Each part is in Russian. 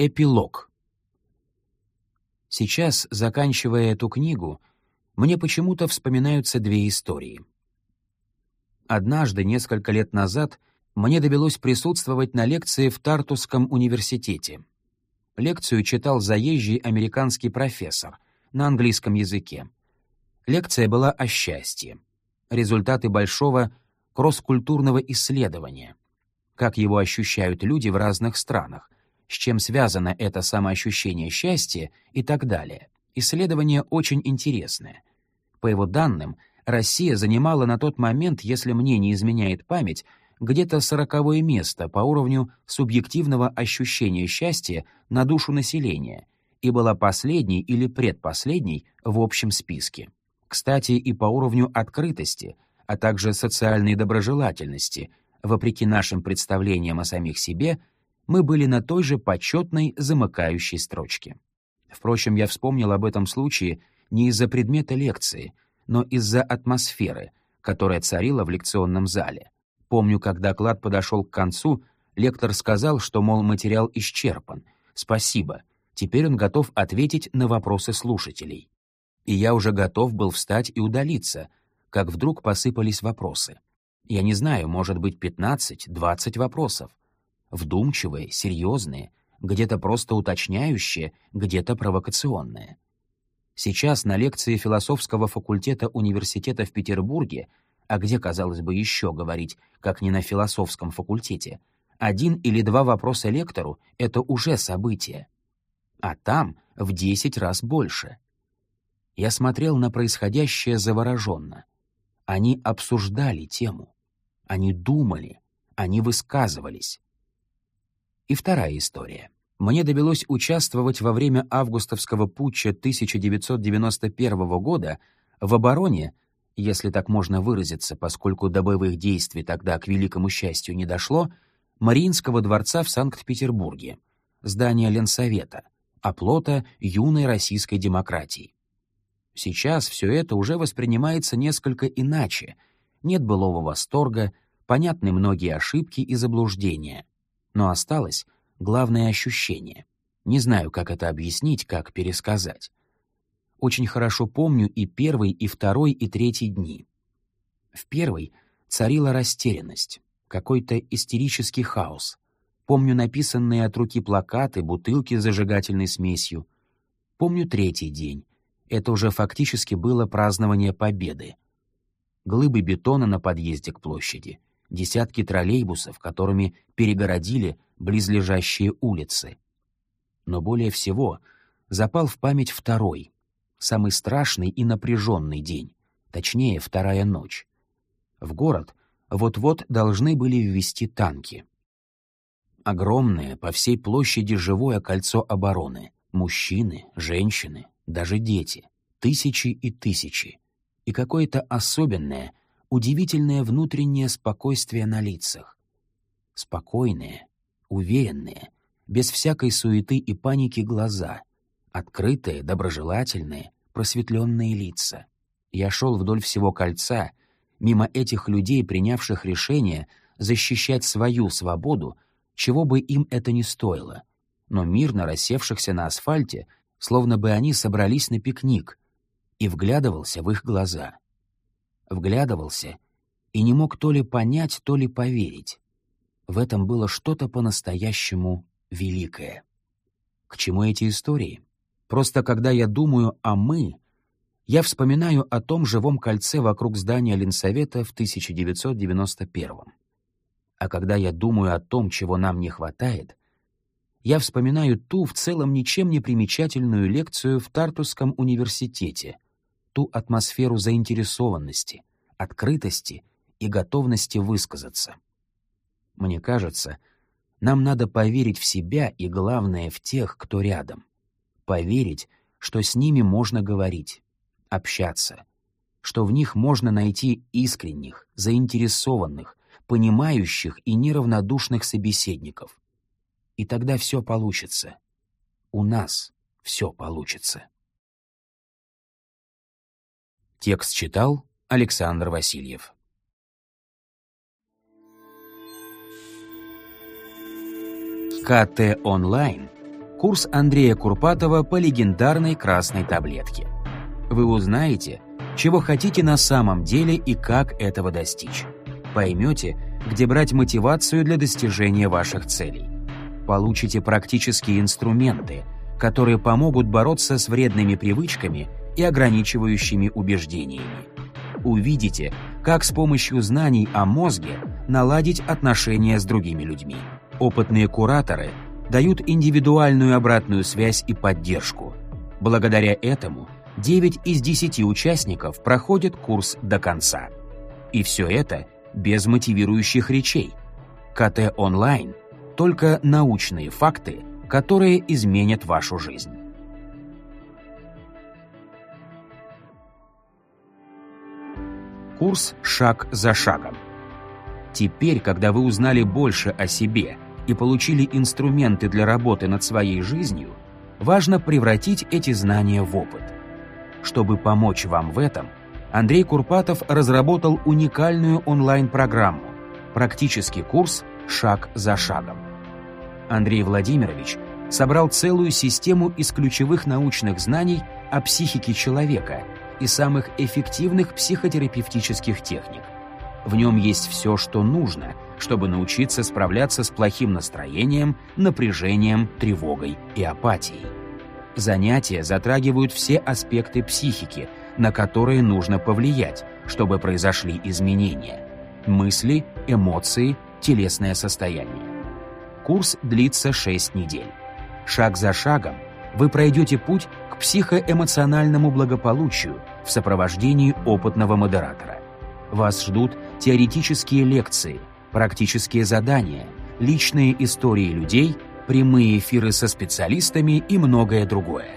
Эпилог. Сейчас, заканчивая эту книгу, мне почему-то вспоминаются две истории. Однажды, несколько лет назад, мне довелось присутствовать на лекции в Тартусском университете. Лекцию читал заезжий американский профессор на английском языке. Лекция была о счастье. Результаты большого кросс-культурного исследования. Как его ощущают люди в разных странах, с чем связано это самоощущение счастья и так далее. Исследование очень интересное. По его данным, Россия занимала на тот момент, если мне не изменяет память, где-то сороковое место по уровню субъективного ощущения счастья на душу населения и была последней или предпоследней в общем списке. Кстати, и по уровню открытости, а также социальной доброжелательности, вопреки нашим представлениям о самих себе, мы были на той же почетной замыкающей строчке. Впрочем, я вспомнил об этом случае не из-за предмета лекции, но из-за атмосферы, которая царила в лекционном зале. Помню, как доклад подошел к концу, лектор сказал, что, мол, материал исчерпан. Спасибо. Теперь он готов ответить на вопросы слушателей и я уже готов был встать и удалиться, как вдруг посыпались вопросы. Я не знаю, может быть, 15-20 вопросов. Вдумчивые, серьезные, где-то просто уточняющие, где-то провокационные. Сейчас на лекции философского факультета университета в Петербурге, а где, казалось бы, еще говорить, как не на философском факультете, один или два вопроса лектору — это уже событие. А там в 10 раз больше — я смотрел на происходящее завороженно. Они обсуждали тему. Они думали. Они высказывались. И вторая история. Мне довелось участвовать во время августовского путча 1991 года в обороне, если так можно выразиться, поскольку до боевых действий тогда, к великому счастью, не дошло, Мариинского дворца в Санкт-Петербурге, здание Ленсовета, оплота юной российской демократии. Сейчас все это уже воспринимается несколько иначе. Нет былого восторга, понятны многие ошибки и заблуждения. Но осталось главное ощущение. Не знаю, как это объяснить, как пересказать. Очень хорошо помню и первый, и второй, и третий дни. В первый царила растерянность, какой-то истерический хаос. Помню написанные от руки плакаты, бутылки с зажигательной смесью. Помню третий день, это уже фактически было празднование победы. Глыбы бетона на подъезде к площади, десятки троллейбусов, которыми перегородили близлежащие улицы. Но более всего запал в память второй, самый страшный и напряженный день, точнее, вторая ночь. В город вот-вот должны были ввести танки. Огромное по всей площади живое кольцо обороны. Мужчины, женщины, даже дети, тысячи и тысячи, и какое-то особенное, удивительное внутреннее спокойствие на лицах. Спокойные, уверенные, без всякой суеты и паники глаза, открытые, доброжелательные, просветленные лица. Я шел вдоль всего кольца, мимо этих людей, принявших решение защищать свою свободу, чего бы им это ни стоило, но мирно рассевшихся на асфальте словно бы они собрались на пикник, и вглядывался в их глаза. Вглядывался и не мог то ли понять, то ли поверить. В этом было что-то по-настоящему великое. К чему эти истории? Просто когда я думаю о «мы», я вспоминаю о том живом кольце вокруг здания Ленсовета в 1991 А когда я думаю о том, чего нам не хватает, я вспоминаю ту в целом ничем не примечательную лекцию в Тартусском университете, ту атмосферу заинтересованности, открытости и готовности высказаться. Мне кажется, нам надо поверить в себя и, главное, в тех, кто рядом. Поверить, что с ними можно говорить, общаться, что в них можно найти искренних, заинтересованных, понимающих и неравнодушных собеседников — и тогда все получится. У нас все получится. Текст читал Александр Васильев. КТ Онлайн курс Андрея Курпатова по легендарной красной таблетке. Вы узнаете, чего хотите на самом деле и как этого достичь. Поймете, где брать мотивацию для достижения ваших целей. Получите практические инструменты, которые помогут бороться с вредными привычками и ограничивающими убеждениями. Увидите, как с помощью знаний о мозге наладить отношения с другими людьми. Опытные кураторы дают индивидуальную обратную связь и поддержку. Благодаря этому 9 из 10 участников проходят курс до конца. И все это без мотивирующих речей. КТ онлайн – только научные факты, которые изменят вашу жизнь. Курс «Шаг за шагом». Теперь, когда вы узнали больше о себе и получили инструменты для работы над своей жизнью, важно превратить эти знания в опыт. Чтобы помочь вам в этом, Андрей Курпатов разработал уникальную онлайн-программу «Практический курс «Шаг за шагом». Андрей Владимирович собрал целую систему из ключевых научных знаний о психике человека и самых эффективных психотерапевтических техник. В нем есть все, что нужно, чтобы научиться справляться с плохим настроением, напряжением, тревогой и апатией. Занятия затрагивают все аспекты психики, на которые нужно повлиять, чтобы произошли изменения. Мысли, эмоции, телесное состояние. Курс длится 6 недель. Шаг за шагом вы пройдете путь к психоэмоциональному благополучию в сопровождении опытного модератора. Вас ждут теоретические лекции, практические задания, личные истории людей, прямые эфиры со специалистами и многое другое.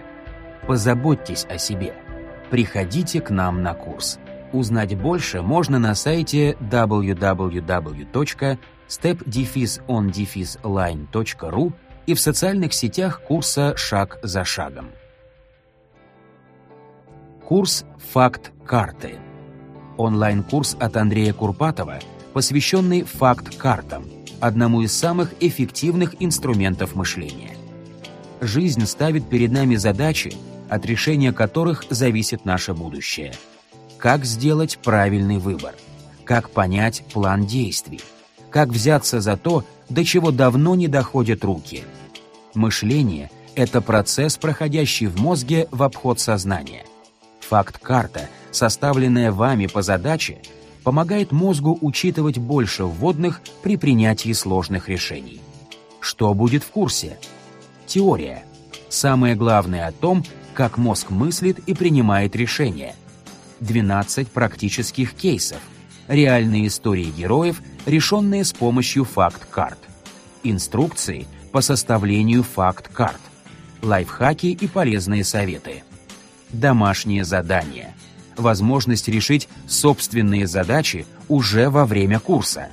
Позаботьтесь о себе – приходите к нам на курс. Узнать больше можно на сайте www.step-on-line.ru и в социальных сетях курса «Шаг за шагом». Курс «Факт карты». Онлайн-курс от Андрея Курпатова, посвященный факт-картам, одному из самых эффективных инструментов мышления. Жизнь ставит перед нами задачи, от решения которых зависит наше будущее. Как сделать правильный выбор? Как понять план действий? Как взяться за то, до чего давно не доходят руки? Мышление — это процесс, проходящий в мозге в обход сознания. Факт-карта, составленная вами по задаче, помогает мозгу учитывать больше вводных при принятии сложных решений. Что будет в курсе? Теория. Самое главное о том, как мозг мыслит и принимает решения. 12 практических кейсов, реальные истории героев, решенные с помощью факт-карт. Инструкции по составлению факт-карт. Лайфхаки и полезные советы. Домашние задания. Возможность решить собственные задачи уже во время курса.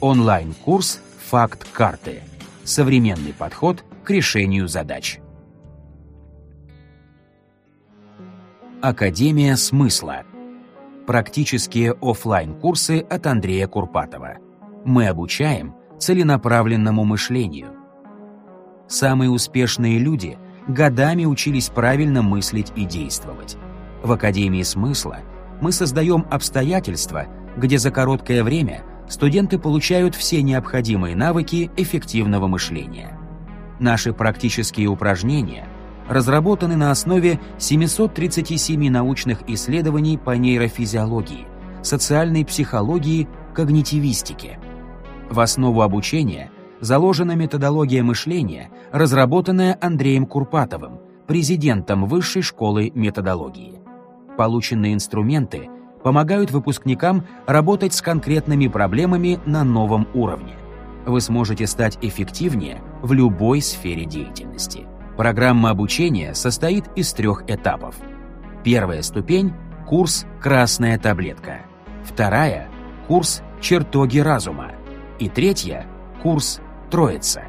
Онлайн-курс «Факт-карты». Современный подход к решению задач. Академия смысла. Практические офлайн курсы от Андрея Курпатова. Мы обучаем целенаправленному мышлению. Самые успешные люди годами учились правильно мыслить и действовать. В Академии смысла мы создаем обстоятельства, где за короткое время студенты получают все необходимые навыки эффективного мышления. Наши практические упражнения – разработаны на основе 737 научных исследований по нейрофизиологии, социальной психологии, когнитивистике. В основу обучения заложена методология мышления, разработанная Андреем Курпатовым, президентом Высшей школы методологии. Полученные инструменты помогают выпускникам работать с конкретными проблемами на новом уровне. Вы сможете стать эффективнее в любой сфере деятельности. Программа обучения состоит из трех этапов. Первая ступень – курс «Красная таблетка». Вторая – курс «Чертоги разума». И третья – курс «Троица».